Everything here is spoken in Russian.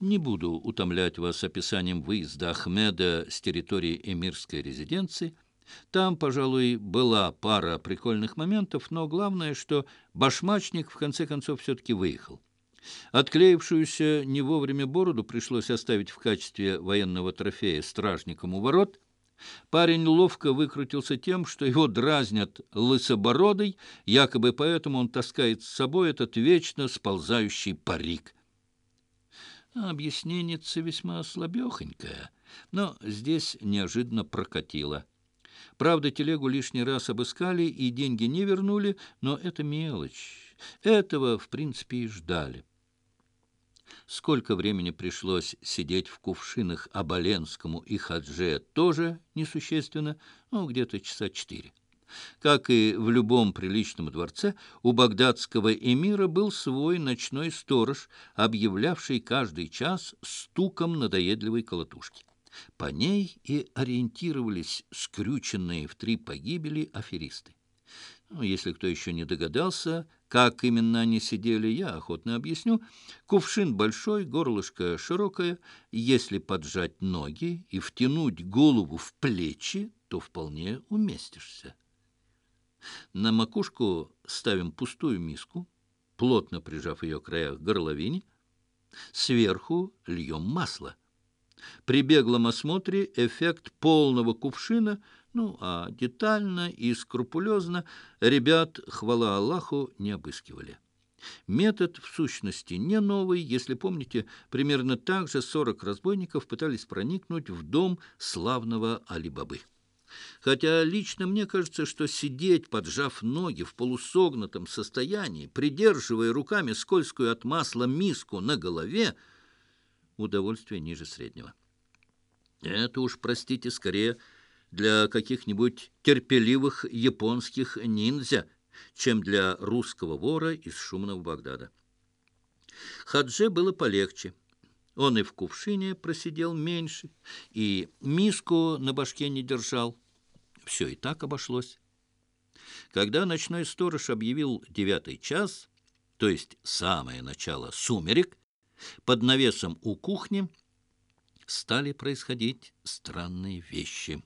Не буду утомлять вас описанием выезда Ахмеда с территории эмирской резиденции. Там, пожалуй, была пара прикольных моментов, но главное, что башмачник в конце концов все-таки выехал. Отклеившуюся не вовремя бороду пришлось оставить в качестве военного трофея стражникам у ворот. Парень ловко выкрутился тем, что его дразнят лысобородой, якобы поэтому он таскает с собой этот вечно сползающий парик. Объяснение весьма слабехонькое, но здесь неожиданно прокатило. Правда, телегу лишний раз обыскали и деньги не вернули, но это мелочь. Этого, в принципе, и ждали. Сколько времени пришлось сидеть в кувшинах Оболенскому и Хадже, тоже несущественно, ну, где-то часа четыре. Как и в любом приличном дворце, у багдадского эмира был свой ночной сторож, объявлявший каждый час стуком надоедливой колотушки. По ней и ориентировались скрюченные в три погибели аферисты. Ну, если кто еще не догадался, как именно они сидели, я охотно объясню. Кувшин большой, горлышко широкое. Если поджать ноги и втянуть голову в плечи, то вполне уместишься. На макушку ставим пустую миску, плотно прижав ее к краях горловине. Сверху льем масло. При беглом осмотре эффект полного кувшина – ну, а детально и скрупулезно ребят, хвала Аллаху, не обыскивали. Метод, в сущности, не новый. Если помните, примерно так же 40 разбойников пытались проникнуть в дом славного Али-Бабы. Хотя лично мне кажется, что сидеть, поджав ноги в полусогнутом состоянии, придерживая руками скользкую от масла миску на голове, удовольствие ниже среднего. Это уж, простите, скорее для каких-нибудь терпеливых японских ниндзя, чем для русского вора из шумного Багдада. Хадже было полегче. Он и в кувшине просидел меньше, и миску на башке не держал. Все и так обошлось. Когда ночной сторож объявил девятый час, то есть самое начало сумерек, под навесом у кухни стали происходить странные вещи.